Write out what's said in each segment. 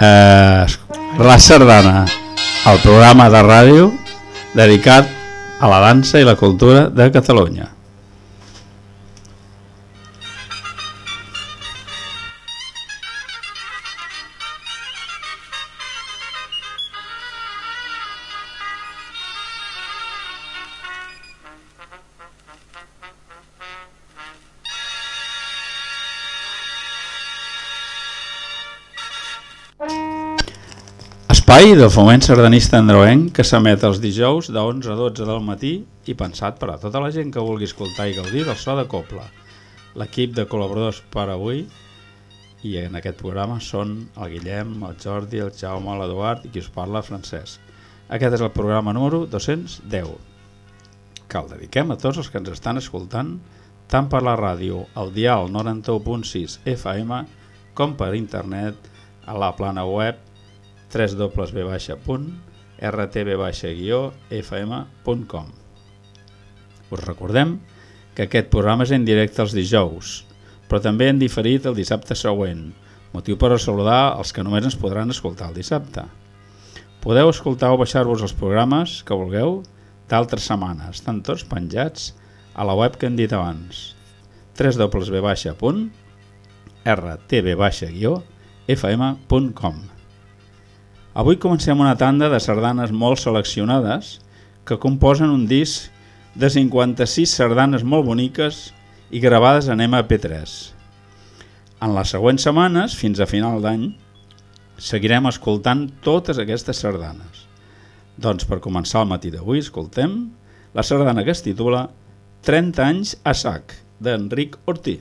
eh, La Sardana, el programa de ràdio dedicat a la dansa i la cultura de Catalunya. Espai de foment sardanista androenc que s'emet els dijous de 11 a 12 del matí i pensat per a tota la gent que vulgui escoltar i gaudir del so de Copla. L'equip de col·laboradors per avui i en aquest programa són el Guillem, el Jordi, el Jaume, l'Eduard i qui us parla, Francesc. Aquest és el programa número 210 que el dediquem a tots els que ens estan escoltant tant per la ràdio, al dial 91.6 FM com per internet a la plana web www.rtb-fm.com Us recordem que aquest programa és en directe els dijous, però també en diferit el dissabte següent, motiu per a saludar els que només ens podran escoltar el dissabte. Podeu escoltar o baixar-vos els programes que vulgueu d'altres setmanes, estan tots penjats a la web que hem dit abans, www.rtb-fm.com Avui comencem una tanda de sardanes molt seleccionades que composen un disc de 56 sardanes molt boniques i gravades en MP3. En les següents setmanes, fins a final d'any, seguirem escoltant totes aquestes sardanes. Doncs per començar el matí d'avui escoltem la sardana que es titula 30 anys a sac, d'Enric Ortí.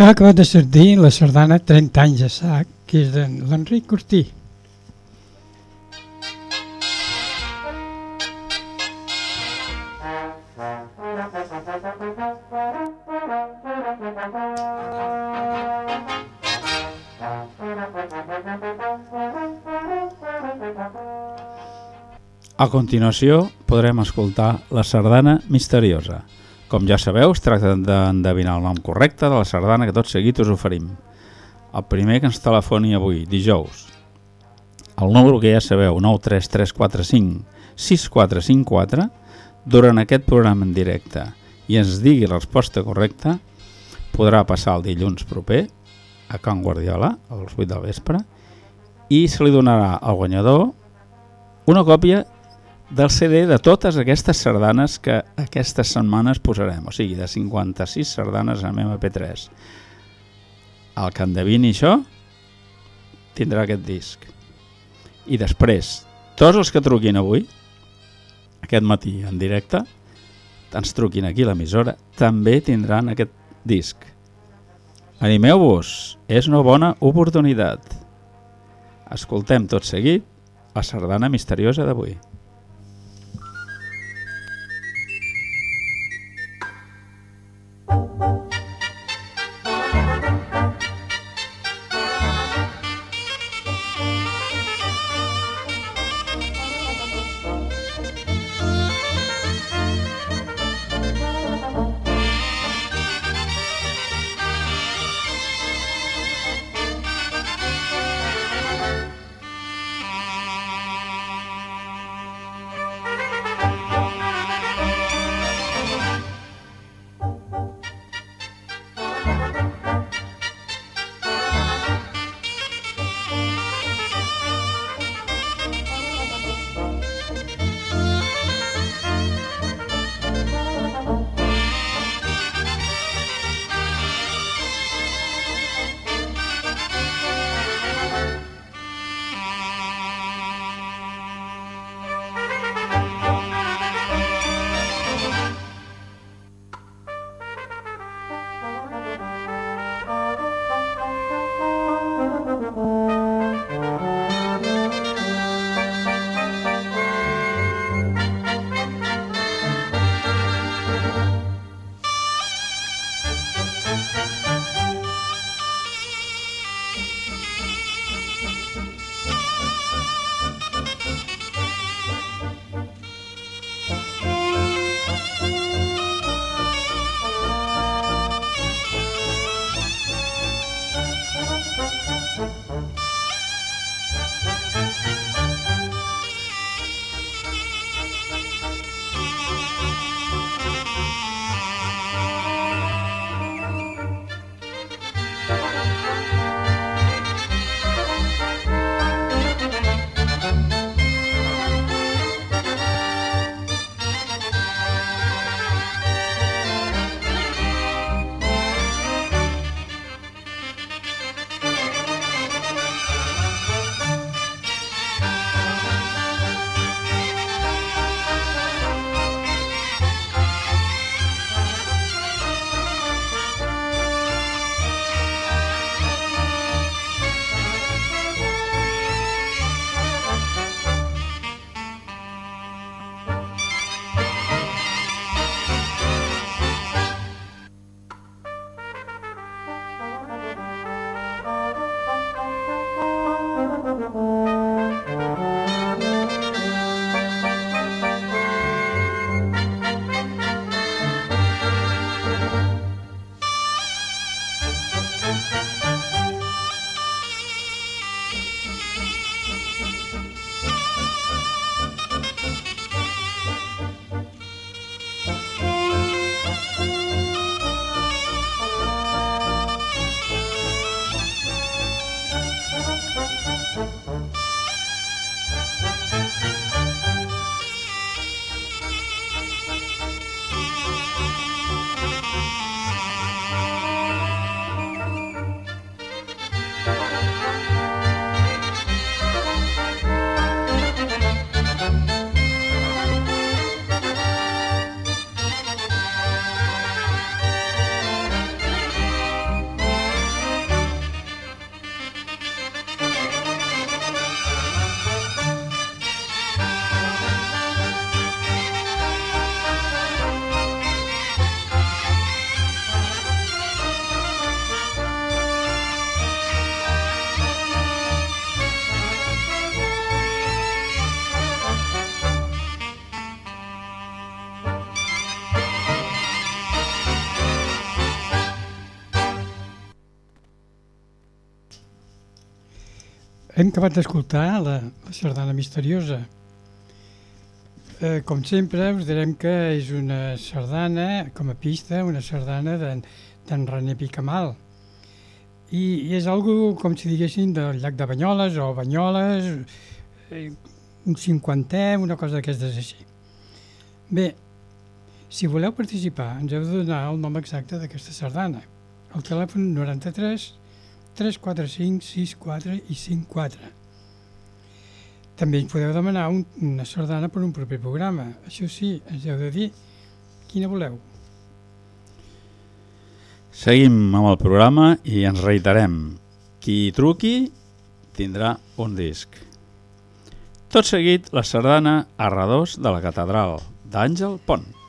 Ha acabat de sortir la sardana 30 anys a sac, que és de l'Enric Cortí. A continuació podrem escoltar la sardana misteriosa. Com ja sabeu, es tracta d'endevinar el nom correcte de la sardana que tot seguit us oferim. El primer que ens telefoni avui, dijous. El número que ja sabeu, 93345 6454, durant aquest programa en directe i ens digui la resposta correcta, podrà passar el dilluns proper a Can Guardiola, als 8 del vespre, i se li donarà al guanyador una còpia del CD de totes aquestes sardanes que aquestes setmanes posarem, o sigui, de 56 sardanes amb MP3. El que endevini això tindrà aquest disc. I després, tots els que truquin avui, aquest matí en directe, ens truquin aquí l'emissora, també tindran aquest disc. Animeu-vos, és una bona oportunitat. Escoltem tot seguit la sardana misteriosa d'avui. Hem acabat d'escoltar la, la sardana misteriosa. Eh, com sempre, us direm que és una sardana, com a pista, una sardana d'en René Picamal. I, I és algo com si diguessin del llac de Banyoles o Banyoles, eh, un cinquantè, una cosa d'aquestes així. Bé, si voleu participar, ens heu de donar el nom exacte d'aquesta sardana. El telèfon 93 345 64 i 54. També ens podeu demanar un, una sardana per un proper programa. Això sí, ens heu de dir quina voleu. Seguim amb el programa i ens reiterem. Qui truqui tindrà un disc. Tot seguit, la sardana Arredors de la Catedral, d'Àngel Pont.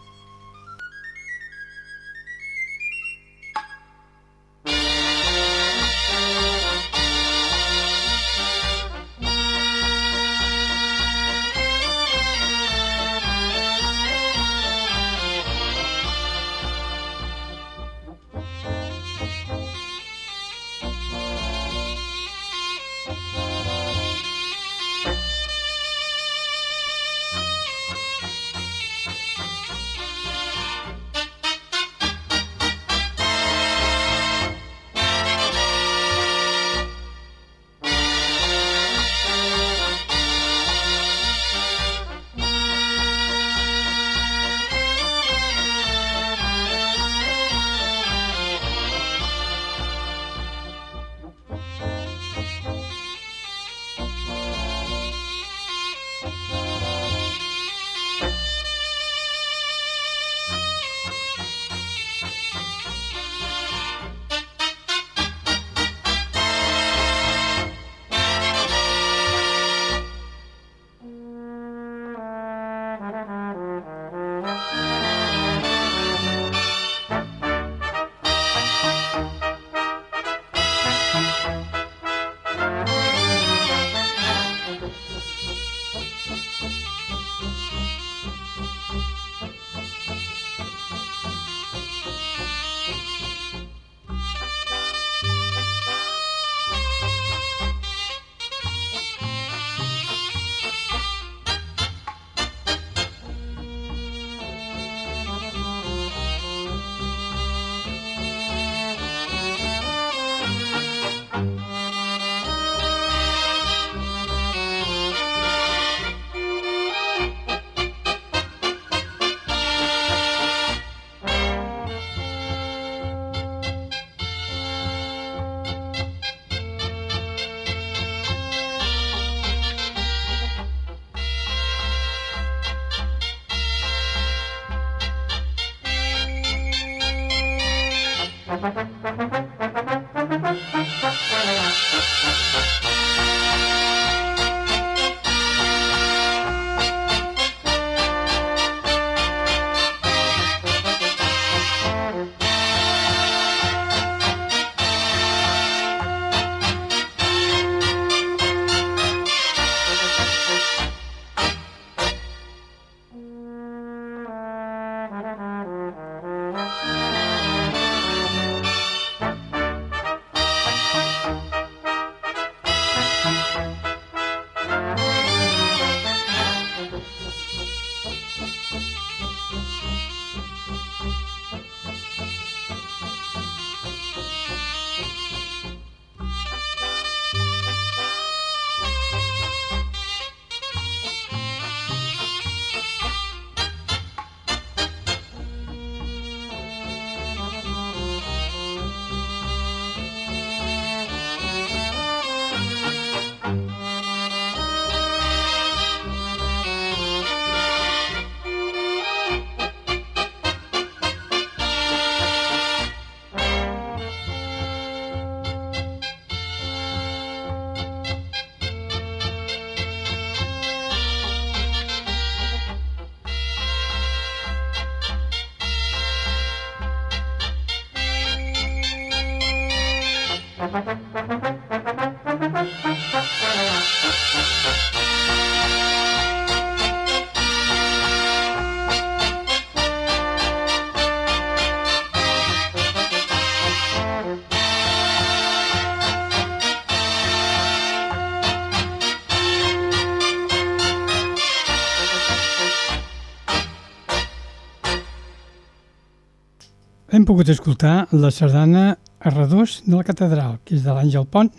Hem pogut escoltar la sardana a redós de la catedral, que és de l'Àngel Pont.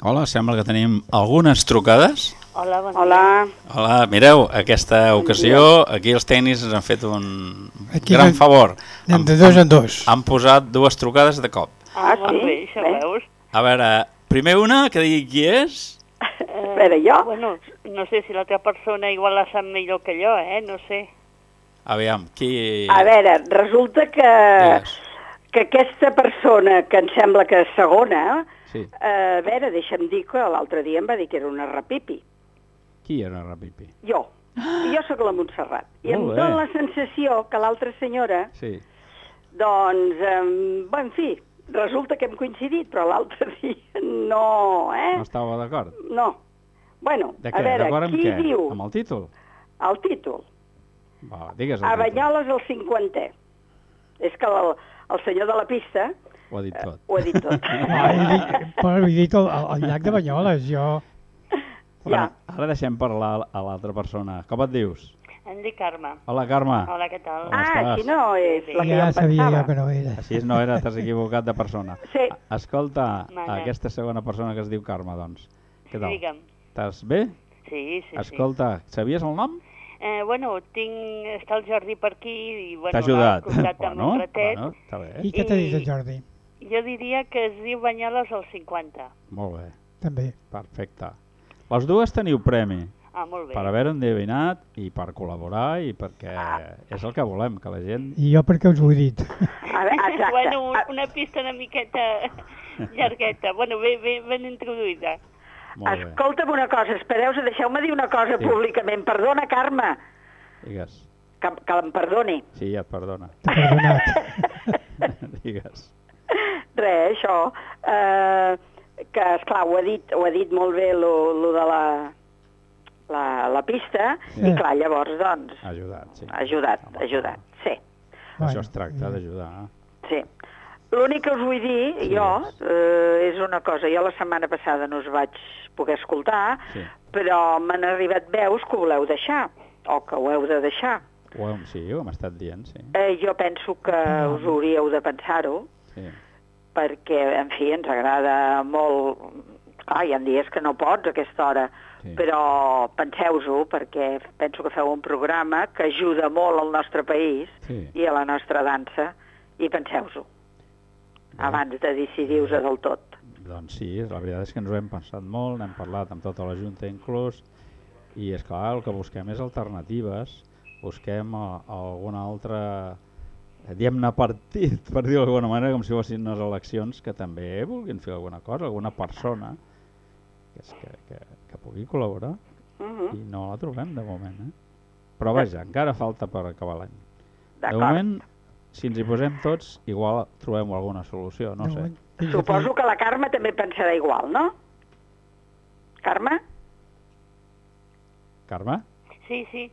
Hola, sembla que tenim algunes trucades. Hola, bon Hola. Hola, mireu, aquesta ocasió aquí els tècnics ens han fet un Aquí gran favor. Anem de dos en dos. Han posat dues trucades de cop. Ah, Ah, sí? veus. A veure, primer una, que digui qui és. Eh, Espera, jo? Bueno, no sé si l'altra persona igual la sap millor que jo, eh? No sé. Aviam, qui... A veure, resulta que, Digues. que aquesta persona, que em sembla que és segona, Sí. eh, a veure, deixa'm dir que l'altre dia em va dir que era una repipi. Qui era Rapipi? Jo. Jo sóc la Montserrat. I em Molt bé. dóna la sensació que l'altra senyora, Sí. doncs, eh, en fi, resulta que hem coincidit, però l'altre dia no, eh? No estava d'acord? No. Bueno, De a veure, qui què? diu Amb el títol? el títol? Va, digues el A. Banyoles el 50è. És que el, el senyor de la pista Ho ha dit eh, tot. ho ha dit tot. He dit, però he dit el, el, el llac de Banyoles, jo... ja. Ara deixem parlar a l'altra persona. Com et dius? Em dic Carme. Hola, Carme. Hola, què tal? Com Ah, estàs? així no és la que jo Ja em sabia pensava. jo que no era. Així no era, t'has equivocat de persona. Sí. A- Escolta, Mana. aquesta segona persona que es diu Carme, doncs. Què tal? Digue'm. Estàs bé? Sí, sí, Escolta, sabies el nom? Eh, bueno, tinc... Està el Jordi per aquí i, bueno, T'ha ajudat? també un ratet. bueno, està bé. I què t'ha dit el Jordi? Jo diria que es diu Banyoles al 50. Molt bé, També. perfecte. Les dues teniu premi Ah, molt bé. per haver endevinat i per col·laborar i perquè és el que volem, que la gent... I jo perquè us ho he dit. A veure, exacte. Bueno, un- Ah, una pista una miqueta llargueta. Bueno, ben, ben, ben introduïda. Molt bé, Escolta'm una cosa, espereu, deixeu-me dir una cosa Sí. públicament. Perdona, Carme, digues. que, que em perdoni. Sí, ja et perdona. T'he perdonat. digues. Res, això, eh, que, esclar, ho ha dit, ho ha dit molt bé lo, lo de la, la, la pista, Sí. i clar, llavors, doncs, Ha ajudat, sí. ha ajudat, Home, ha ajudat, sí, Això es tracta d'ajudar. sí. L'únic que us vull dir, Sí, jo, és. eh, és una cosa, jo la setmana passada no us vaig poder escoltar, Sí. però m'han arribat veus que ho voleu deixar, o que ho heu de deixar. Ho hem, sí, ho hem estat dient, sí. Eh, jo penso que us hauríeu de pensar-ho, sí. perquè, en fi, ens agrada molt... Clar, hi ha dies que no pots a aquesta hora, Sí. però penseu-ho, perquè penso que feu un programa que ajuda molt al nostre país Sí. i a la nostra dansa, i penseu-ho, abans de decidir-vos del tot. Doncs sí, la veritat és que ens ho hem pensat molt, n'hem parlat amb tota la Junta inclús, i és clar, el que busquem és alternatives, busquem a, a algun altre, eh, diem-ne partit, per dir-ho d'alguna manera, com si fossin unes eleccions que també vulguin fer alguna cosa, alguna persona que, és que, que, que pugui col·laborar, Mhm, i no la trobem de moment. Eh? Però vaja, encara falta per acabar l'any. De D'acord. moment, si ens hi posem tots, igual trobem alguna solució, no De sé. moment, Suposo que la Carme també pensarà igual, no? Carme? Carme? Sí, sí.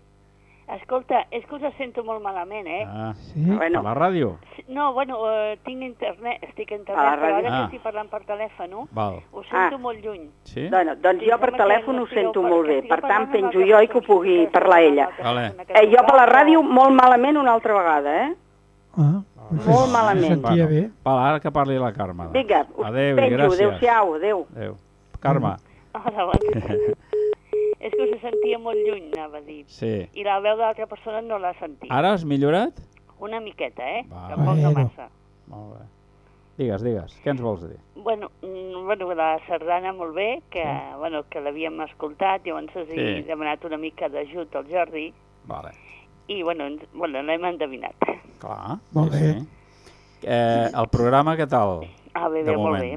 Escolta, és que us sento molt malament, eh? Ah, Sí? per la ràdio? No, bueno, eh, tinc internet, estic a A la internet, però ara ràdio. que Ah. estic parlant per telèfon, Val. ho sento Ah. molt lluny. Sí? Bueno, doncs Sí, jo per telèfon ho sento molt bé, per tant penjo jo i que ho pugui parlar ella. Vale. Eh, jo per la ràdio molt malament una altra vegada, eh? Ah, Molt malament. es sentia bé. Val, ara que parli la Carme. Doncs. Vinga, Adéu i penjo, gràcies. adéu-siau, adéu. Adéu. Carme, Hola, bon dia. és que us sentia molt lluny, anava a dir. sí. I la veu de l'altra persona no l'ha sentit. Ara has millorat? Una miqueta, eh? Va. Tampoc no Bueno. massa. Molt bé. Digues, digues, què ens vols dir? Bueno, mm, bueno, la sardana molt bé, que, bueno, que l'havíem escoltat, llavors he Sí. demanat una mica d'ajut al Jordi, Vale. I bueno, ens, bueno l'hem endevinat. Clar. Molt sí, bé. Sí. Eh, el programa què tal? Ah, bé, De bé, molt bé.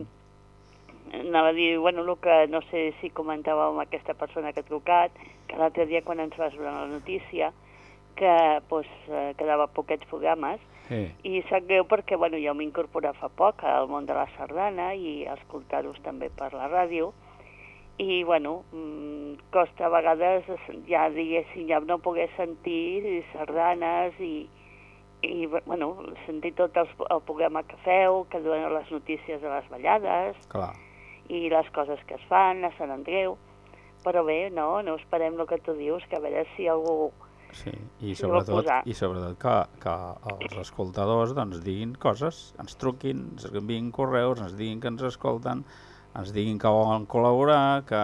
Anava a dir, bueno, el que no sé si comentàveu amb aquesta persona que ha trucat, que l'altre dia quan ens vas donar la notícia, que pues, eh, quedava poquets programes, Sí. i sap greu perquè bueno, jo m'he incorporat fa poc al món de la sardana i a escoltar-vos també per la ràdio, i bueno, mm, costa a vegades ja diguéssim, ja no poder sentir sardanes i, i bueno, sentir tot el, el programa que feu, que donen les notícies de les ballades Clar. i les coses que es fan a Sant Andreu, però bé, no, no esperem el que tu dius, que a veure si algú Sí, i sobretot, i sobretot que, que els escoltadors doncs, diguin coses, ens truquin, ens enviïn correus, ens diguin que ens escolten, ens diguin que volen col·laborar, que,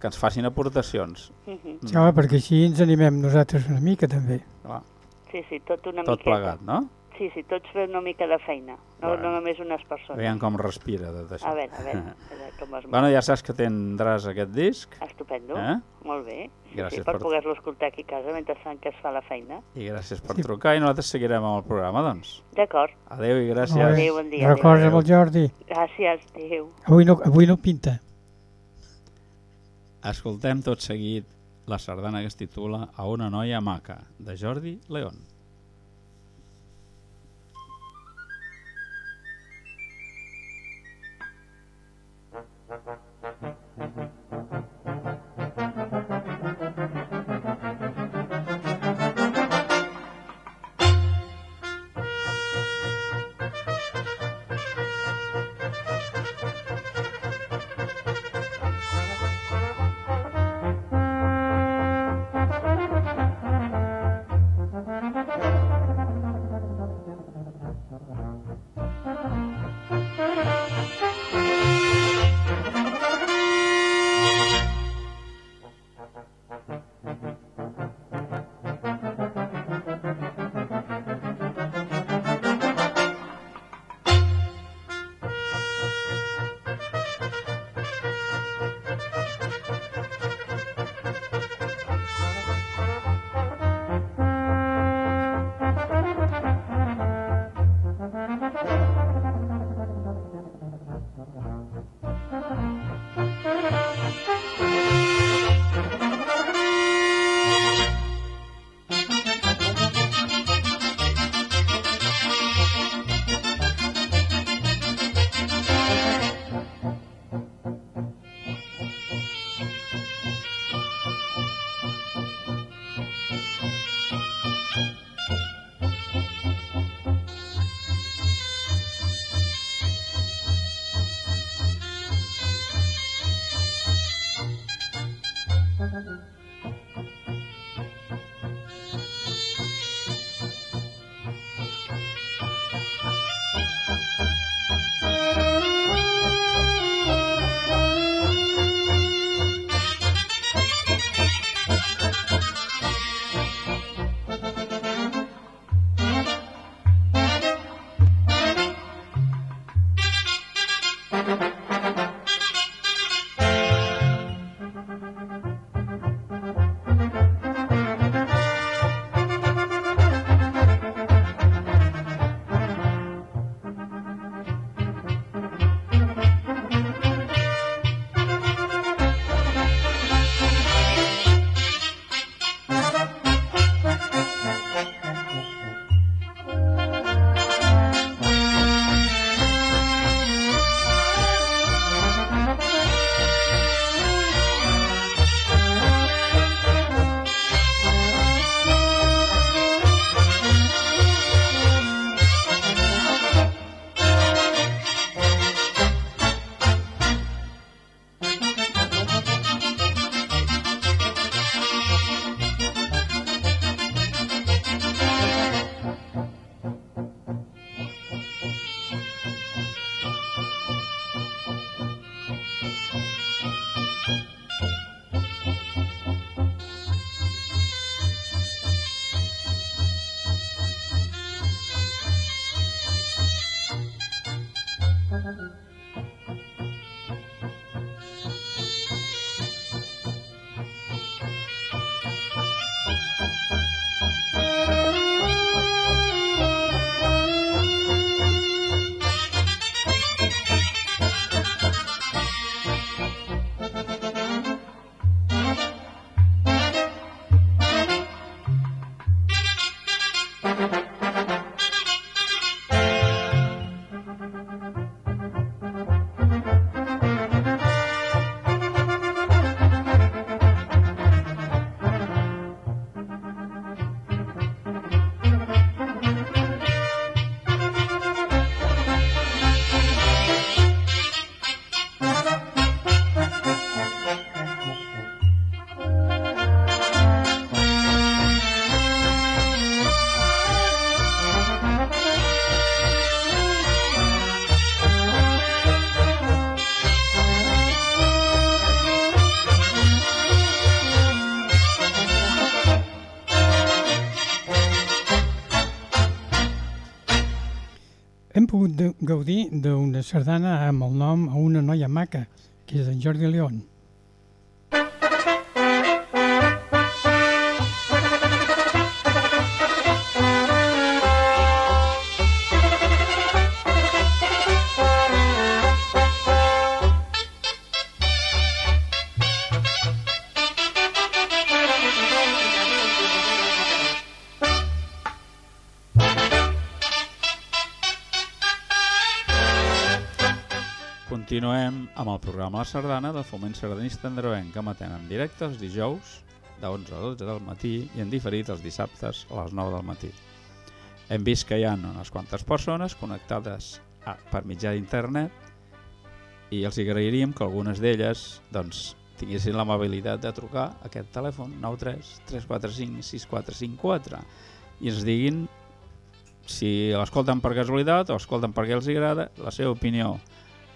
que ens facin aportacions. Mhm. Sí, home, perquè així ens animem nosaltres una mica també. Clar, Sí, sí, tot una tot miqueta. plegat, no? Sí, sí, tots fem una mica de feina, no, Bueno. no només unes persones. Veiem com respira tot això. A veure, a veure, a veure com es Bueno, ja saps que tindràs aquest disc Estupendo, Eh? molt bé. Gràcies sí, per per- poder-lo escoltar aquí a casa mentre fan que es fa la feina. i gràcies per Sí. trucar i nosaltres seguirem amb el programa, doncs. D'acord, Adéu i gràcies. Adéu, bon dia, Recorda el Jordi. gràcies, adéu. Avui no, avui no pinta. Escoltem tot seguit la sardana que es titula A una noia maca, de Jordi León. Hem pogut gaudir d'una sardana amb el nom a una noia maca, que és en Jordi León. Amb el programa La Sardana del Foment Sardanista Androenc que emetem en directe els dijous de 11 a 12 del matí i en diferit els dissabtes a les 9 del matí. Hem vist que hi ha unes quantes persones connectades a, per mitjà d'internet i els agrairíem que algunes d'elles doncs, tinguessin l'amabilitat de trucar a aquest telèfon 93 345 6454 i ens diguin si l'escolten per casualitat o escolten perquè els agrada, la seva opinió.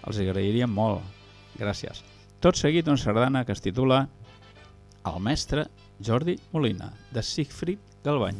Els agrairíem molt. Gràcies. Tot seguit una sardana que es titula El mestre Jordi Molina, de Siegfried Galbany.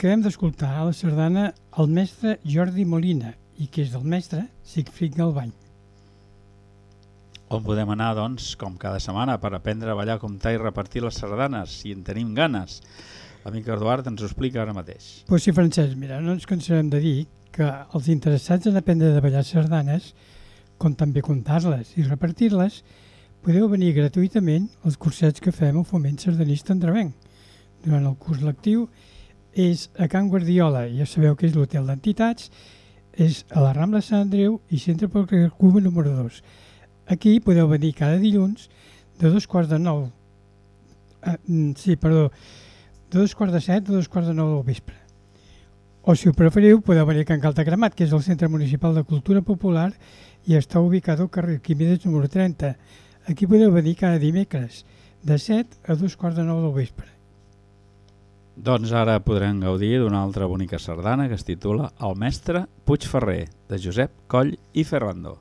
Acabem d'escoltar a la sardana el mestre Jordi Molina i que és del mestre Sigfrid Galbany. On podem anar, doncs, com cada setmana, per aprendre a ballar, comptar i repartir les sardanes, si en tenim ganes. L'amic Eduard ens ho explica ara mateix. Pues sí, Francesc, mira, no ens cansarem de dir que els interessats en aprendre a ballar sardanes, com també comptar-les i repartir-les, podeu venir gratuïtament als cursets que fem al Foment Sardanista Andrevenc. Durant el curs lectiu és a Can Guardiola, ja sabeu que és l'hotel d'entitats, és a la Rambla Sant Andreu i centre carrer Cuba número 2. Aquí podeu venir cada dilluns de dos quarts de nou, ah, mm, sí, perdó, de dos quarts de set a dos quarts de nou del vespre. O si ho preferiu, podeu venir a Can Caltacremat, que és el Centre Municipal de Cultura Popular i està ubicat al carrer Quimides número 30. Aquí podeu venir cada dimecres, de 7 a dos quarts de nou del vespre. Doncs ara podrem gaudir d'una altra bonica sardana que es titula El mestre Puigferrer, de Josep Coll i Ferrando.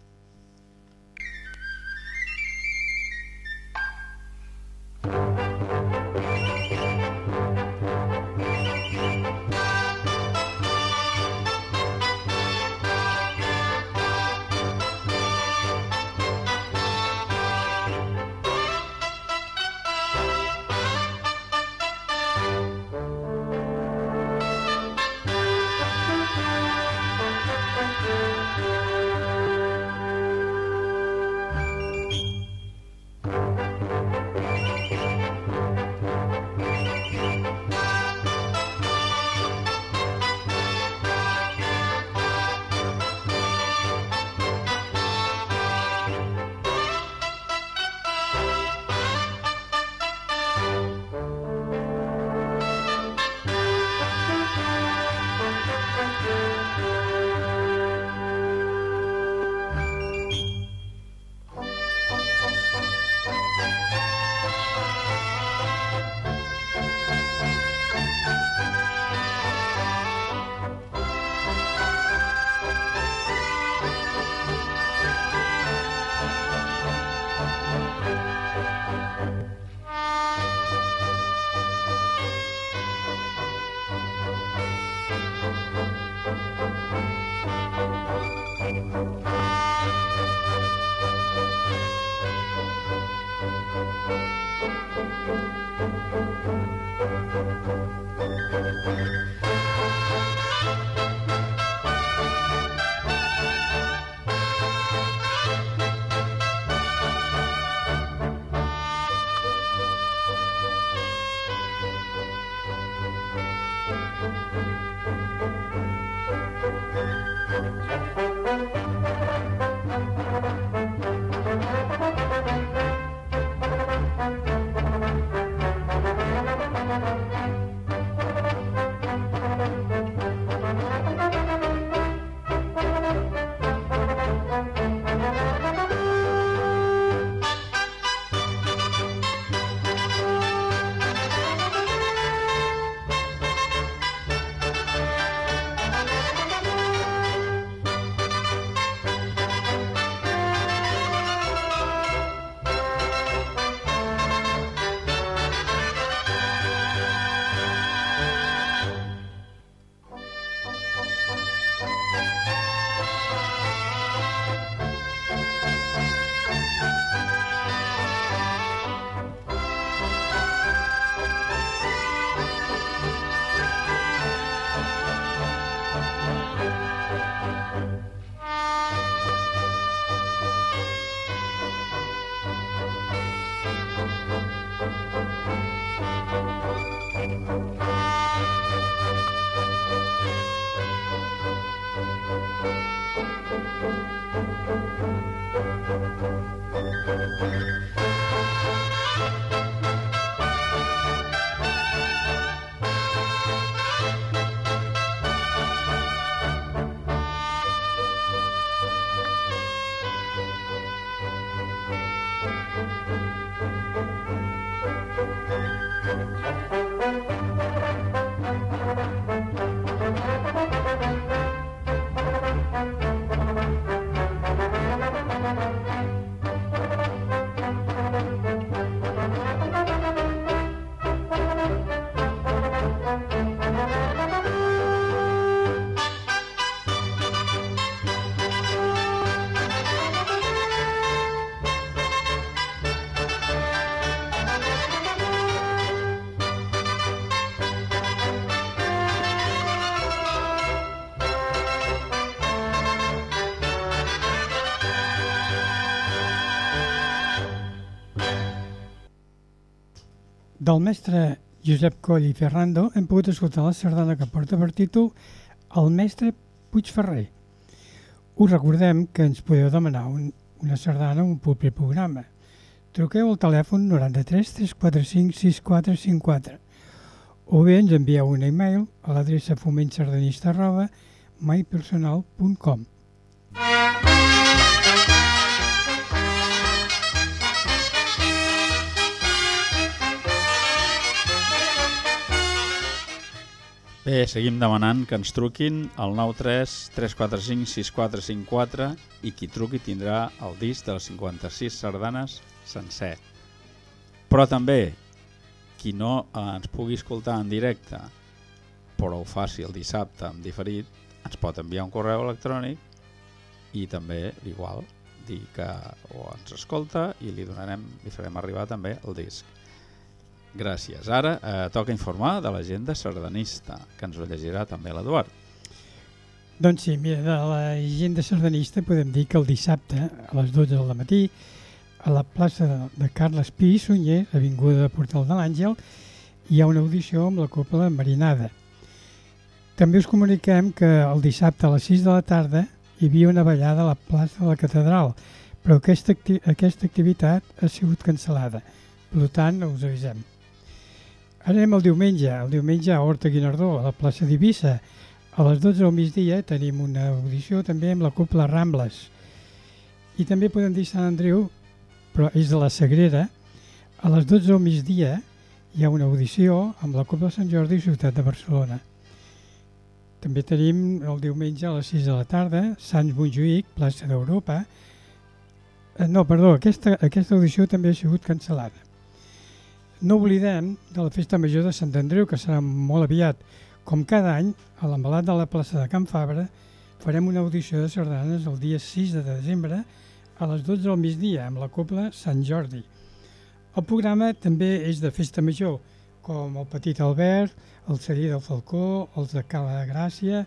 Del mestre Josep Coll i Ferrando hem pogut escoltar la sardana que porta per títol El mestre Puigferrer. Us recordem que ens podeu demanar un, una sardana un proper programa. Truqueu al telèfon 93 345 6454 o bé ens envieu un e-mail a l'adreça fomentsardanista arroba mypersonal.com. Bé, seguim demanant que ens truquin al 93 345 6454 i qui truqui tindrà el disc de les 56 sardanes sencer. Però també, qui no ens pugui escoltar en directe, però ho faci el dissabte en diferit, ens pot enviar un correu electrònic i també, igual, dir que o ens escolta i li donarem, li farem arribar també el disc. Gràcies. Ara eh, toca informar de l'agenda sardanista, que ens ho llegirà també l'Eduard. Doncs sí, mira, de l'agenda sardanista podem dir que el dissabte a les 12 del matí a la plaça de, Carles Pi i Sunyer, avinguda de Portal de l'Àngel, hi ha una audició amb la Copla Marinada. També us comuniquem que el dissabte a les 6 de la tarda hi havia una ballada a la plaça de la Catedral, però aquesta, acti aquesta activitat ha sigut cancel·lada. Per tant, us avisem. Anem al diumenge. El diumenge a Horta Guinardó, a la plaça d'Ibissa. A les 12 del migdia tenim una audició també amb la Copla Rambles. I també podem dir Sant Andreu, però és de la Sagrera. A les 12 del migdia hi ha una audició amb la Copla Sant Jordi Ciutat de Barcelona. També tenim el diumenge a les 6 de la tarda, Sants Montjuïc, plaça d'Europa. Eh, no, perdó, aquesta, aquesta audició també ha sigut cancel·lada. No oblidem de la Festa Major de Sant Andreu, que serà molt aviat. Com cada any, a l'embalat de la plaça de Can Fabra, farem una audició de sardanes el dia 6 de desembre a les 12 del migdia amb la Copla Sant Jordi. El programa també és de Festa Major, com el Petit Albert, el Celler del Falcó, els de Cala de Gràcia,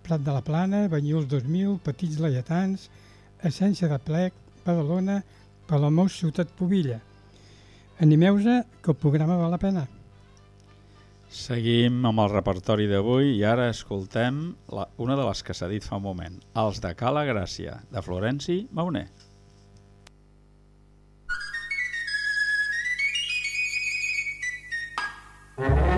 Prat de la Plana, Banyuls 2000, Petits Laietans, Essència de Plec, Badalona, Palamós, Ciutat Pobilla. Animeu-se, que el programa val la pena. Seguim amb el repertori d'avui i ara escoltem la, una de les que s'ha dit fa un moment, Els de Cala Gràcia, de Florenci Mauner. Mm -hmm.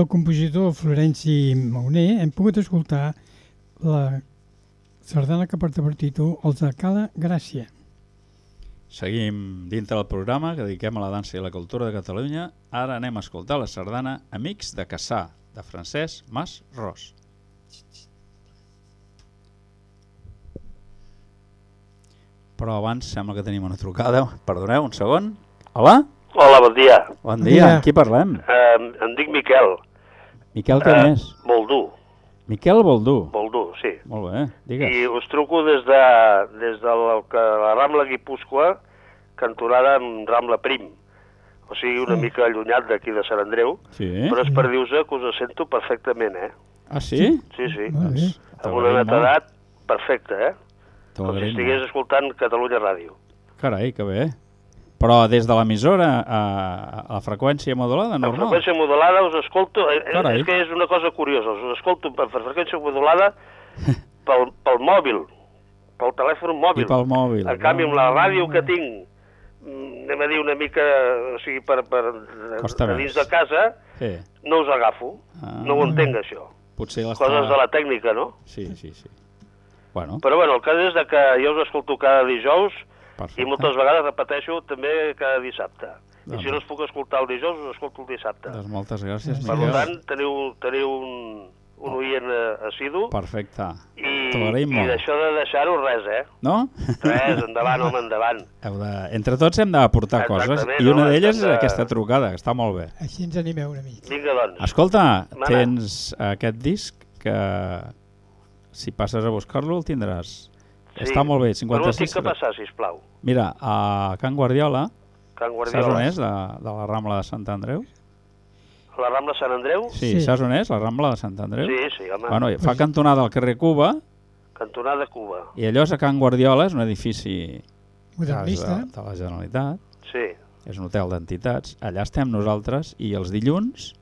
Del compositor Florenci Mauner hem pogut escoltar la sardana que porta per títol Els de Cala Gràcia. Seguim dintre del programa que dediquem a la dansa i la cultura de Catalunya. Ara anem a escoltar la sardana Amics de Cassà, de Francesc Mas Ros. Però abans sembla que tenim una trucada. Perdoneu, un segon. Hola? Hola, bon dia. Bon Bon dia. dia. Amb qui parlem? Eh, em dic Miquel. Miquel què Eh, més? Boldú, Miquel Boldú. Boldú, sí. Molt bé, digues. I us truco des de, des de la, que la Rambla Guipúscoa, cantonada amb Rambla Prim. O sigui, una Sí. mica allunyat d'aquí de Sant Andreu, Sí? però és per dir-vos que us sento perfectament, eh? Ah, sí? Sí, sí. Molt bé. Amb una netedat perfecta, eh? Com si estigués escoltant Catalunya Ràdio. Carai, que bé. Però des de l'emissora a, a la freqüència modulada, normal? freqüència modulada us escolto... eh, eh, Carai. És que és una cosa curiosa, us escolto per freqüència modulada pel, pel mòbil, pel telèfon I mòbil. pel mòbil. En canvi, amb la ràdio que tinc, mm, anem a dir una mica, o sigui, per, per Costa de més. dins de casa, Sí. no us agafo. Ah. No ho entenc, això. Potser. Coses de la tècnica, no? Sí, sí, sí. Bueno, Però, bueno, el cas és de que jo us escolto cada dijous perfecte. i moltes vegades repeteixo també cada dissabte. I Doncs. si no us puc escoltar el dijous, us escolto el dissabte. Doncs moltes gràcies, Per Miquel. tant, teniu, teniu un, un oient eh, assidu Perfecte. i, i d'això de deixar-ho res, eh? No? Res, endavant, home, endavant. Heu de... Entre tots hem d'aportar coses i una no? d'elles és de- aquesta trucada, que està molt bé. Així ens animeu una mica. Vinga, doncs. Escolta, Mana. tens aquest disc que si passes a buscar-lo el tindràs. Està molt bé, Per on 56... tinc que passar, sisplau? Mira, a Can Guardiola, Can saps Guardiola. on és? De, de la Rambla de Sant Andreu? La Rambla Sant Andreu? Sí, Sí. saps on és? La Rambla de Sant Andreu? Sí, sí, home. Bueno, fa cantonada al carrer Cuba Cantonada Cuba. i allò és a Can Guardiola, és un edifici de, Modernista. de la Generalitat, Sí. és un hotel d'entitats. Allà estem nosaltres i els dilluns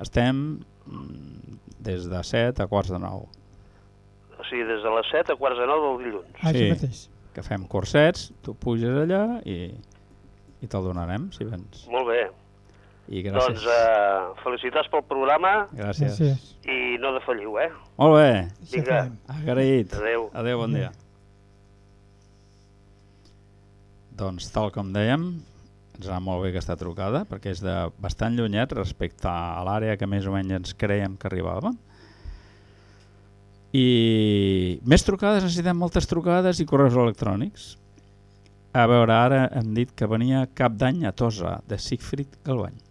estem mm, des de 7 a quarts de 9. O sigui, des de les 7 a quarts de 9 del dilluns. Ah, Sí. Això mateix. Que fem cursets, tu puges allà i, i te'l donarem, si vens. Molt bé. I gràcies. Doncs eh, felicitats pel programa Gràcies. Gràcies. i no defalliu, eh? Molt bé, Vinga. agraït. Adéu. Adéu, bon dia. Doncs tal com dèiem, ens va molt bé aquesta trucada, perquè és de bastant llunyet respecte a l'àrea que més o menys ens creiem que arribàvem. I més trucades, necessitem moltes trucades i correus electrònics. A veure, ara hem dit que venia Cap d'any a Tosa, de Sigfrid Galvany.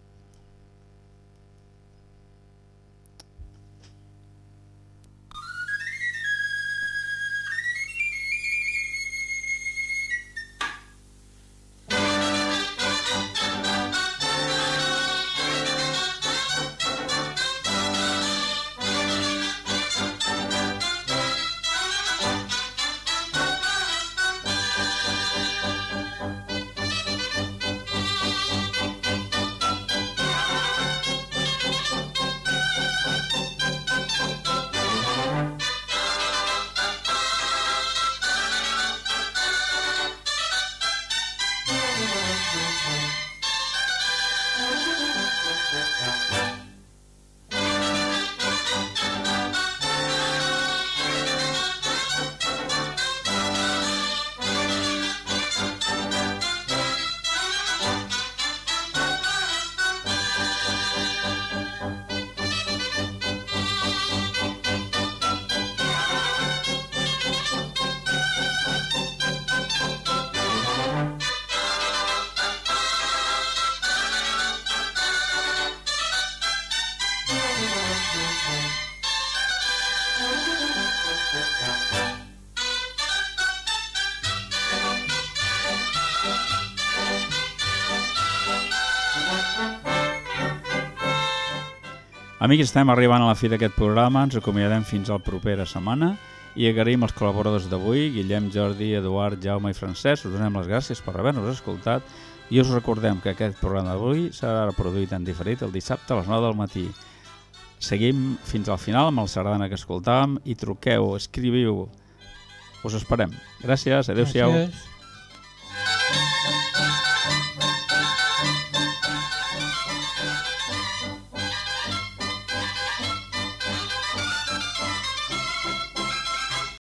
Amics, estem arribant a la fi d'aquest programa, ens acomiadem fins al propera setmana i agraïm els col·laboradors d'avui, Guillem, Jordi, Eduard, Jaume i Francesc, us donem les gràcies per haver-nos escoltat i us recordem que aquest programa d'avui serà reproduït en diferit el dissabte a les 9 del matí. Seguim fins al final amb el sardana que escoltàvem i truqueu, escriviu, us esperem. Gràcies, adeu-siau. Gràcies.